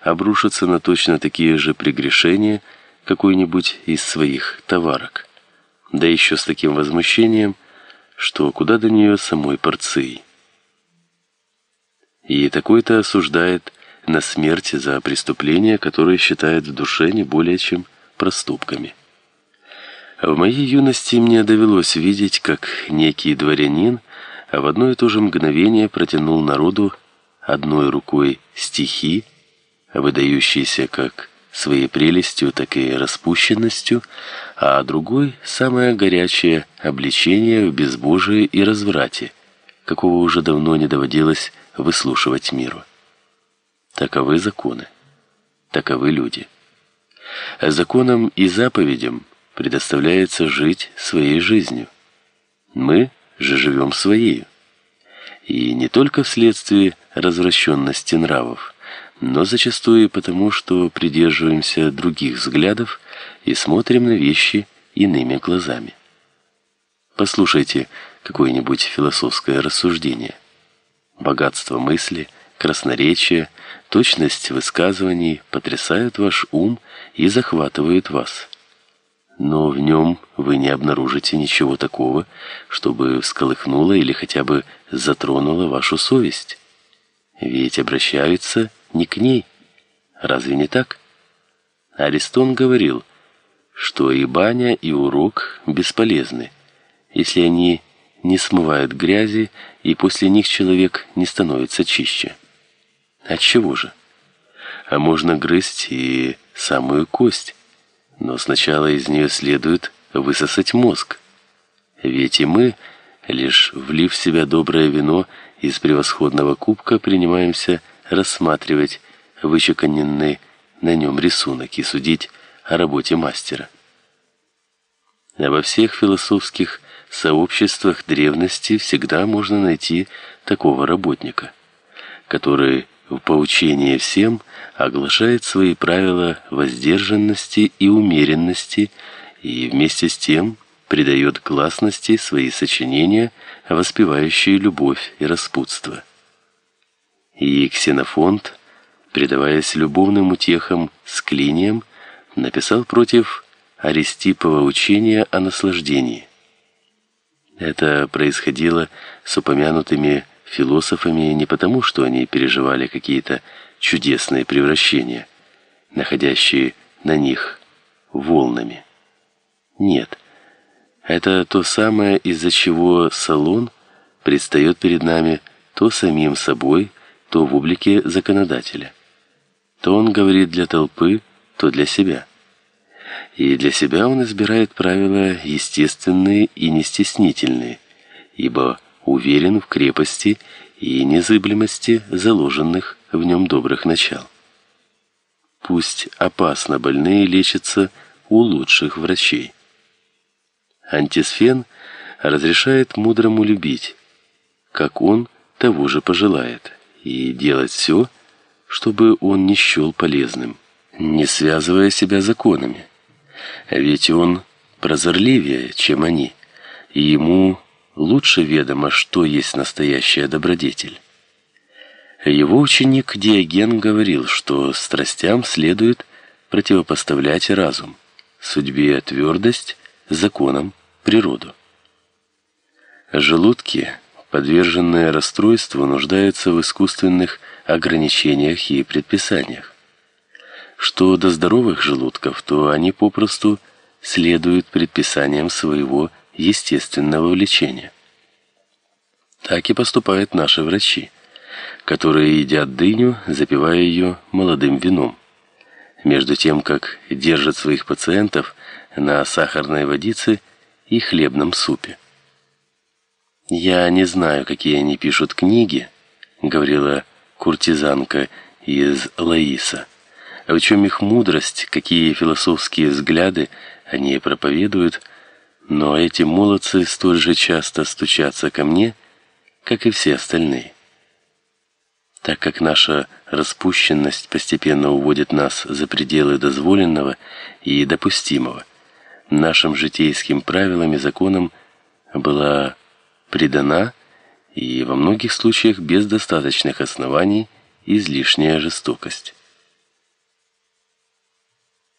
обрушиться на точно такие же прегрешения какой-нибудь из своих товарок. Да еще с таким возмущением, что куда до нее самой порции. И такой-то осуждает на смерть за преступления, которые считает в душе не более чем проступками. В моей юности мне довелось видеть, как некий дворянин в одно и то же мгновение протянул народу одной рукой стихи, выдающиеся как своей прелестью, так и распущенностью, а другой самое горячее обличение в безбожии и разврате, какого уже давно не доводилось выслушивать миру. Таковы законы. Таковы люди. Законам и заповедям предоставляется жить своей жизнью. Мы же живем своей. И не только вследствие развращенности нравов, но зачастую потому, что придерживаемся других взглядов и смотрим на вещи иными глазами. Послушайте какое-нибудь философское рассуждение. Богатство мысли, красноречие, точность высказываний потрясают ваш ум и захватывают вас. Но в нем вы не обнаружите ничего такого, чтобы всколыхнуло или хотя бы затронуло вашу совесть. Ведь обращаются не к ней. Разве не так? Аристон говорил, что и баня, и урок бесполезны, если они не смывают грязи, и после них человек не становится чище. От чего же? А можно грызть и самую кость, но сначала из нее следует высосать мозг. Ведь и мы, лишь влив в себя доброе вино из превосходного кубка, принимаемся рассматривать вычеканенный на нем рисунок и судить о работе мастера. А во всех философских сообществах древности всегда можно найти такого работника, который в поучении всем оглашает свои правила воздержанности и умеренности и вместе с тем придает гласности свои сочинения, воспевающие любовь и распутство. И Ксенофонт, предаваясь любовным утехам с клинием, написал против Аристипова учения о наслаждении. Это происходило с упомянутыми философами не потому, что они переживали какие-то чудесные превращения, находящие на них волнами. Нет. Это то самое, из-за чего салон предстает перед нами то самим собой, то в облике законодателя. То он говорит для толпы, то для себя. И для себя он избирает правила естественные и нестеснительные, ибо уверен в крепости и незыблемости заложенных в нем добрых начал. Пусть опасно больные лечатся у лучших врачей. Антисфен разрешает мудрому любить, как он того же пожелает, и делать все, чтобы он не счел полезным, не связывая себя законами. Ведь он прозорливее, чем они, и ему лучше ведомо, что есть настоящая добродетель. Его ученик Диоген говорил, что страстям следует противопоставлять разум, судьбе твердость, законам природу. Желудки, подверженные расстройству, нуждаются в искусственных ограничениях и предписаниях. Что до здоровых желудков, то они попросту следуют предписаниям своего естественного влечения. Так и поступают наши врачи, которые едят дыню, запивая ее молодым вином, между тем как держат своих пациентов на сахарной водице и хлебном супе. Я не знаю, какие они пишут книги, говорила куртизанка из Лаиса в чем их мудрость, какие философские взгляды они проповедуют, но эти молодцы столь же часто стучатся ко мне, как и все остальные. Так как наша распущенность постепенно уводит нас за пределы дозволенного и допустимого, нашим житейским правилам и законам была придана и во многих случаях без достаточных оснований излишняя жестокость.